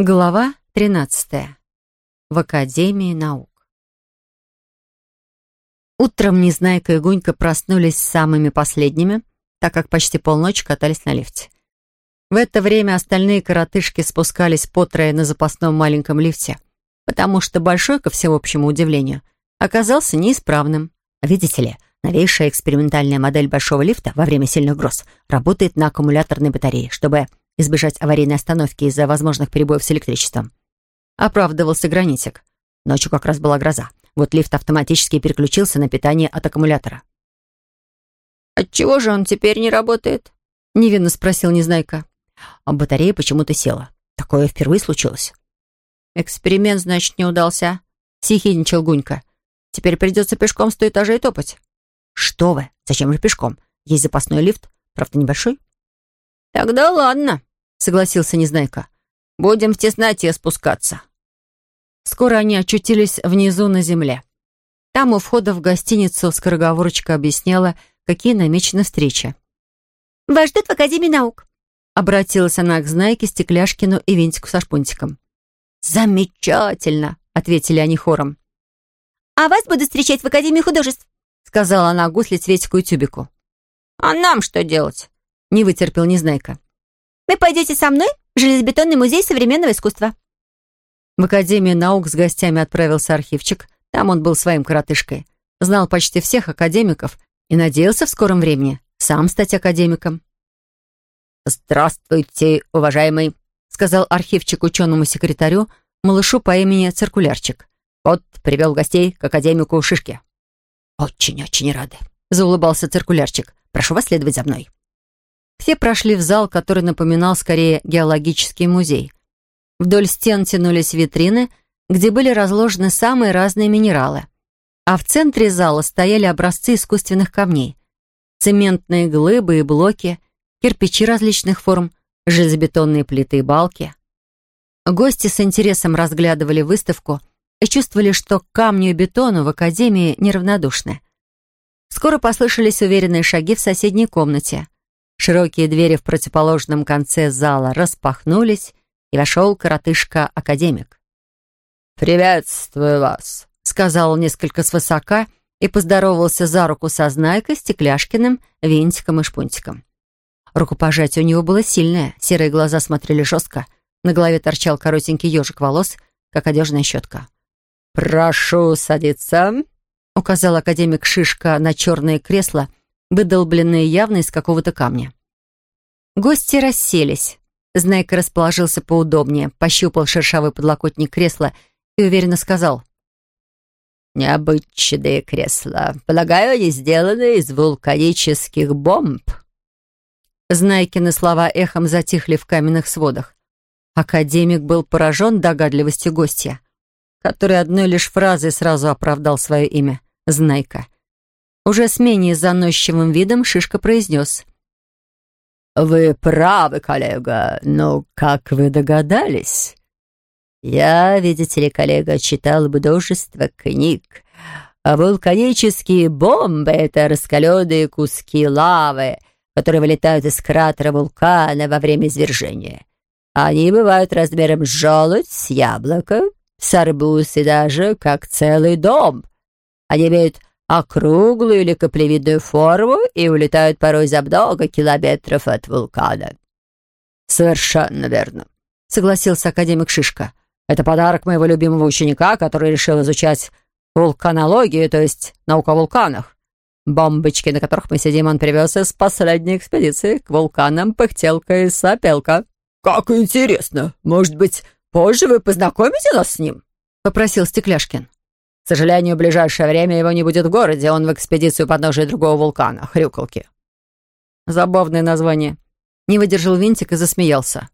Глава 13. В Академии наук. Утром Незнайка и Гунька проснулись самыми последними, так как почти полночи катались на лифте. В это время остальные коротышки спускались по трое на запасном маленьком лифте, потому что большой, ко всеобщему удивлению, оказался неисправным. Видите ли, новейшая экспериментальная модель большого лифта во время сильных гроз работает на аккумуляторной батарее, чтобы избежать аварийной остановки из-за возможных перебоев с электричеством. Оправдывался гранитик. Ночью как раз была гроза. Вот лифт автоматически переключился на питание от аккумулятора. «Отчего же он теперь не работает?» — невинно спросил Незнайка. А батарея почему-то села. Такое впервые случилось. «Эксперимент, значит, не удался?» — съехидничал Гунька. «Теперь придется пешком сто этажей топать». «Что вы? Зачем же пешком? Есть запасной лифт, правда, небольшой». «Тогда ладно», — согласился Незнайка. «Будем в тесноте спускаться». Скоро они очутились внизу на земле. Там у входа в гостиницу скороговорочка объясняла, какие намечены встречи. «Вас ждут в Академии наук», — обратилась она к Знайке, Стекляшкину и Винтику со Шпунтиком. «Замечательно», — ответили они хором. «А вас буду встречать в Академии художеств», — сказала она гусли Цветику и Тюбику. «А нам что делать?» — не вытерпел Незнайка. Вы пойдете со мной в Железобетонный музей современного искусства». В Академию наук с гостями отправился архивчик. Там он был своим коротышкой. Знал почти всех академиков и надеялся в скором времени сам стать академиком. «Здравствуйте, уважаемый», — сказал архивчик ученому секретарю, малышу по имени Циркулярчик. «Вот, привел гостей к академику Шишке». «Очень-очень рады», — заулыбался Циркулярчик. «Прошу вас следовать за мной». Все прошли в зал, который напоминал скорее геологический музей. Вдоль стен тянулись витрины, где были разложены самые разные минералы. А в центре зала стояли образцы искусственных камней. Цементные глыбы и блоки, кирпичи различных форм, железобетонные плиты и балки. Гости с интересом разглядывали выставку и чувствовали, что к камню и бетону в Академии неравнодушны. Скоро послышались уверенные шаги в соседней комнате — Широкие двери в противоположном конце зала распахнулись, и вошел коротышка-академик. «Приветствую вас», — сказал он несколько свысока и поздоровался за руку со Знайкой, Стекляшкиным, Винтиком и Шпунтиком. Рукопожатие у него было сильное, серые глаза смотрели жестко, на голове торчал коротенький ежик волос, как одежная щетка. «Прошу садиться», — указал академик Шишка на черное кресло, выдолбленные явно из какого-то камня. Гости расселись. Знайка расположился поудобнее, пощупал шершавый подлокотник кресла и уверенно сказал. «Необычные кресла. Полагаю, они сделаны из вулканических бомб». Знайкины слова эхом затихли в каменных сводах. Академик был поражен догадливостью гостя, который одной лишь фразой сразу оправдал свое имя — Знайка — уже с менее заносчивым видом Шишка произнес. «Вы правы, коллега, но как вы догадались?» «Я, видите ли, коллега, читал множество книг. А вулканические бомбы — это раскаленные куски лавы, которые вылетают из кратера вулкана во время извержения. Они бывают размером с желудь, с яблоко, с арбуз и даже как целый дом. Они имеют округлую или каплевидную форму и улетают порой за много километров от вулкана». «Совершенно верно», — согласился академик Шишка. «Это подарок моего любимого ученика, который решил изучать вулканологию, то есть науку о вулканах. Бомбочки, на которых мы сидим, он привез из последней экспедиции к вулканам Пыхтелка и Сапелка». «Как интересно! Может быть, позже вы познакомите нас с ним?» — попросил Стекляшкин. К сожалению, в ближайшее время его не будет в городе, он в экспедицию подножия другого вулкана, Хрюкалки. Забавное название. Не выдержал Винтик и засмеялся.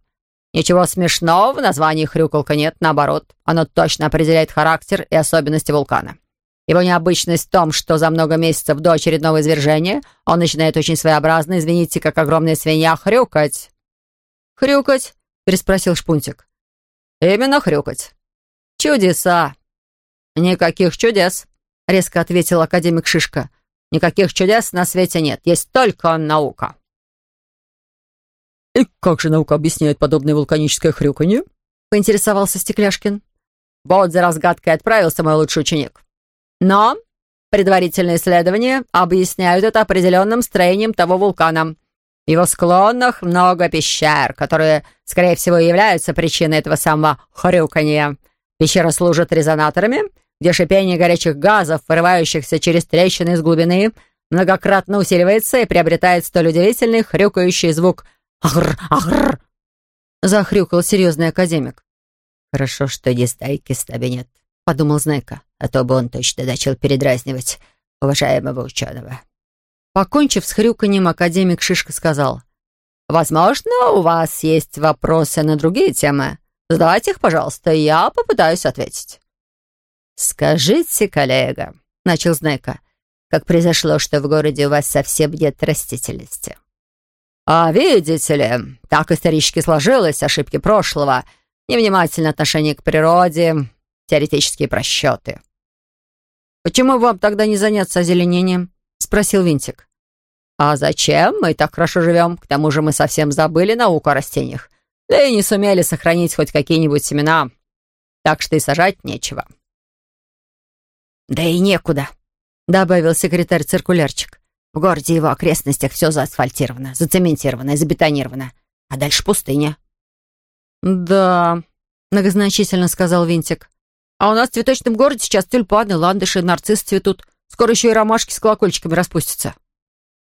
Ничего смешного в названии Хрюкалка нет, наоборот. Оно точно определяет характер и особенности вулкана. Его необычность в том, что за много месяцев до очередного извержения он начинает очень своеобразно, извините, как огромная свинья, хрюкать. «Хрюкать?» — переспросил Шпунтик. «Именно хрюкать. Чудеса!» «Никаких чудес», — резко ответил академик Шишка. «Никаких чудес на свете нет, есть только наука». «И как же наука объясняет подобное вулканическое хрюканье?» — поинтересовался Стекляшкин. Вот за разгадкой отправился мой лучший ученик. Но предварительные исследования объясняют это определенным строением того вулкана. В его склонах много пещер, которые, скорее всего, являются причиной этого самого хрюканья. Пещеры служат резонаторами, где шипение горячих газов, вырывающихся через трещины из глубины, многократно усиливается и приобретает столь удивительный хрюкающий звук «Агр! Агр!» Захрюкал серьезный академик. «Хорошо, что дистайки с тобой нет», — подумал Знайка, «а то бы он точно начал передразнивать уважаемого ученого». Покончив с хрюканьем, академик Шишка сказал, «Возможно, у вас есть вопросы на другие темы. Задавайте их, пожалуйста, я попытаюсь ответить». «Скажите, коллега», — начал Знайка, «как произошло, что в городе у вас совсем нет растительности?» «А видите ли, так исторически сложилось, ошибки прошлого, невнимательное отношение к природе, теоретические просчеты». «Почему вам тогда не заняться озеленением?» — спросил Винтик. «А зачем? Мы так хорошо живем. К тому же мы совсем забыли науку о растениях. Да и не сумели сохранить хоть какие-нибудь семена. Так что и сажать нечего». «Да и некуда», — добавил секретарь-циркулярчик. «В городе и его окрестностях все заасфальтировано, зацементировано и забетонировано. А дальше пустыня». «Да», — многозначительно сказал Винтик. «А у нас в цветочном городе сейчас тюльпаны, ландыши, нарциссы цветут. Скоро еще и ромашки с колокольчиками распустятся».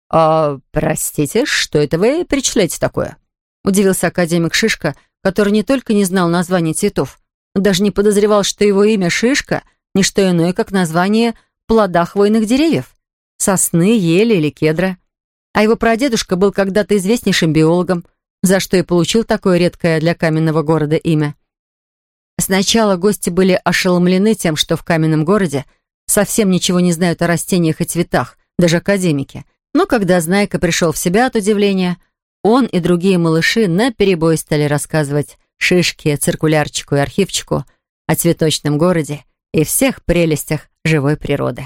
«А, простите, что это вы перечисляете такое?» Удивился академик Шишка, который не только не знал названий цветов, но даже не подозревал, что его имя Шишка — не что иное, как название плода хвойных деревьев — сосны, ели или кедра. А его прадедушка был когда-то известнейшим биологом, за что и получил такое редкое для каменного города имя. Сначала гости были ошеломлены тем, что в каменном городе совсем ничего не знают о растениях и цветах, даже академики. Но когда Знайка пришел в себя от удивления, он и другие малыши наперебой стали рассказывать Шишке, Циркулярчику и Архивчику о цветочном городе и всех прелестях живой природы.